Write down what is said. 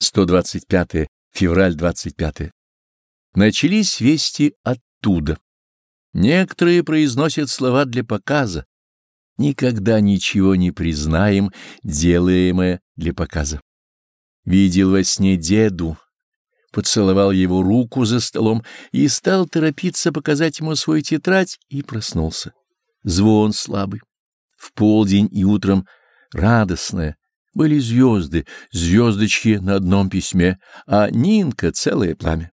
125 февраль 25 Начались вести оттуда. Некоторые произносят слова для показа. Никогда ничего не признаем, делаемое для показа. Видел во сне деду, поцеловал его руку за столом и стал торопиться показать ему свою тетрадь и проснулся. Звон слабый. В полдень и утром радостное. Были звезды, звездочки на одном письме, а Нинка — целое пламя.